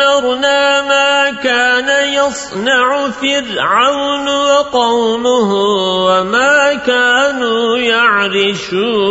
ودمرنا ما كان يصنع فرعون وقومه وما كانوا يعرشون